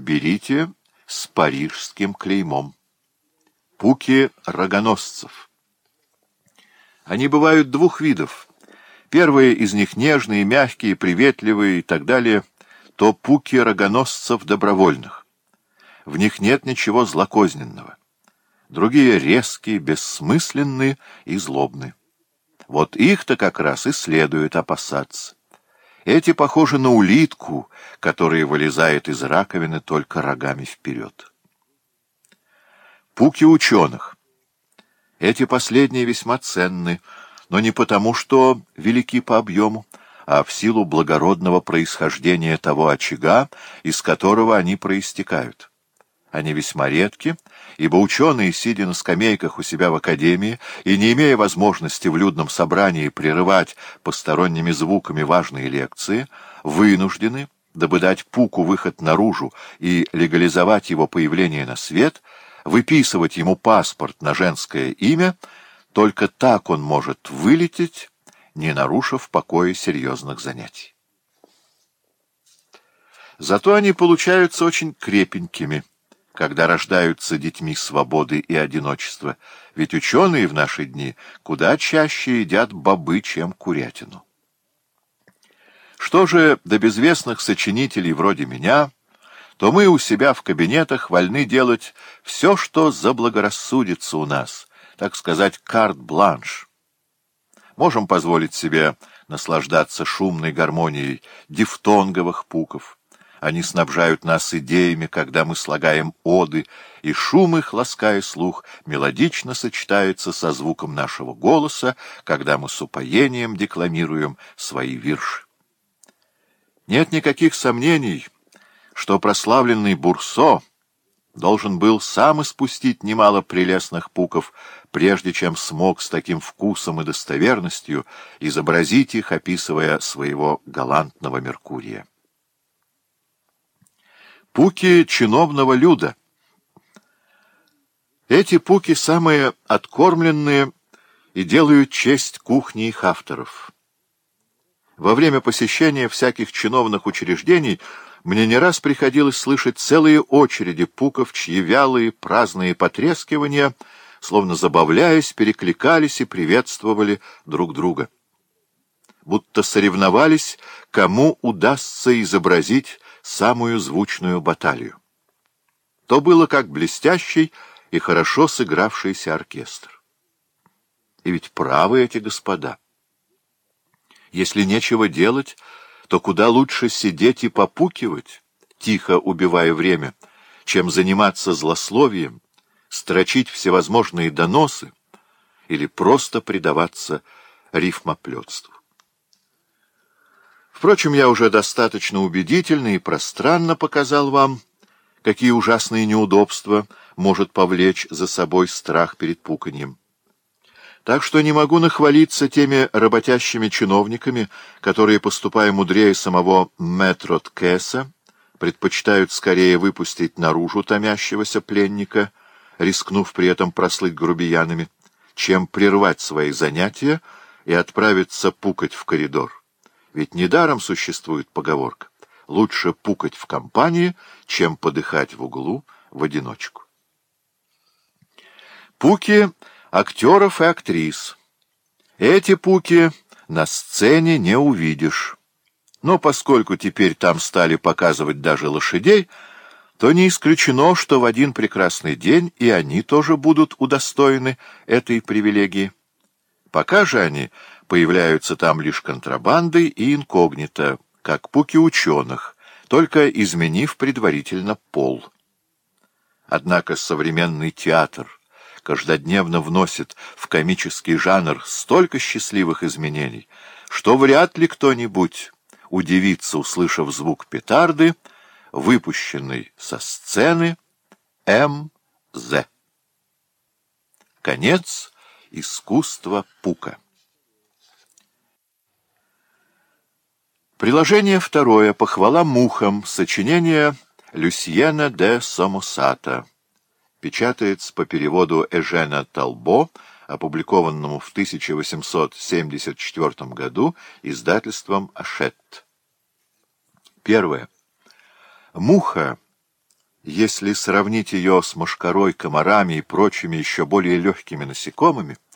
берите с парижским клеймом. Пуки рогоносцев. Они бывают двух видов. Первые из них нежные, мягкие, приветливые и так далее, то пуки рогоносцев добровольных. В них нет ничего злокозненного. Другие резкие, бессмысленные и злобные. Вот их-то как раз и следует опасаться. Эти похожи на улитку, которая вылезает из раковины только рогами вперед. Пуки ученых. Эти последние весьма ценны, но не потому, что велики по объему, а в силу благородного происхождения того очага, из которого они проистекают. Они весьма редки, ибо ученые, сидя на скамейках у себя в академии и не имея возможности в людном собрании прерывать посторонними звуками важные лекции, вынуждены, дабы дать пуку выход наружу и легализовать его появление на свет, выписывать ему паспорт на женское имя, только так он может вылететь, не нарушив покоя серьезных занятий. Зато они получаются очень крепенькими – когда рождаются детьми свободы и одиночества, ведь ученые в наши дни куда чаще едят бобы, чем курятину. Что же до безвестных сочинителей вроде меня, то мы у себя в кабинетах вольны делать все, что заблагорассудится у нас, так сказать, карт-бланш. Можем позволить себе наслаждаться шумной гармонией дифтонговых пуков, они снабжают нас идеями, когда мы слагаем оды, и шум их, лаская слух, мелодично сочетается со звуком нашего голоса, когда мы с упоением декламируем свои вирши. Нет никаких сомнений, что прославленный Бурсо должен был сам испустить немало прелестных пуков, прежде чем смог с таким вкусом и достоверностью изобразить их, описывая своего галантного Меркурия пуки чиновного люда. Эти пуки самые откормленные и делают честь кухни их авторов. Во время посещения всяких чиновных учреждений мне не раз приходилось слышать целые очереди пуков, чьи вялые праздные потрескивания, словно забавляясь, перекликались и приветствовали друг друга будто соревновались, кому удастся изобразить самую звучную баталию. То было как блестящий и хорошо сыгравшийся оркестр. И ведь правы эти господа. Если нечего делать, то куда лучше сидеть и попукивать, тихо убивая время, чем заниматься злословием, строчить всевозможные доносы или просто предаваться рифмоплетству. Впрочем, я уже достаточно убедительно и пространно показал вам, какие ужасные неудобства может повлечь за собой страх перед пуканьем. Так что не могу нахвалиться теми работящими чиновниками, которые, поступая мудрее самого Метрод Кэса, предпочитают скорее выпустить наружу томящегося пленника, рискнув при этом прослыть грубиянами, чем прервать свои занятия и отправиться пукать в коридор. Ведь недаром существует поговорка «Лучше пукать в компании, чем подыхать в углу в одиночку». Пуки актеров и актрис. Эти пуки на сцене не увидишь. Но поскольку теперь там стали показывать даже лошадей, то не исключено, что в один прекрасный день и они тоже будут удостоены этой привилегии. Пока же они появляются там лишь контрабанды и инкогнито, как пуки ученых, только изменив предварительно пол. Однако современный театр каждодневно вносит в комический жанр столько счастливых изменений, что вряд ли кто-нибудь удивится, услышав звук петарды, выпущенный со сцены М.З. Конец искусства Пука. Приложение второе. Похвала мухам. Сочинение Люсьена де Самусата. Печатается по переводу Эжена Толбо, опубликованному в 1874 году издательством Ашет. Первое. Муха, если сравнить ее с мошкарой, комарами и прочими еще более легкими насекомыми, —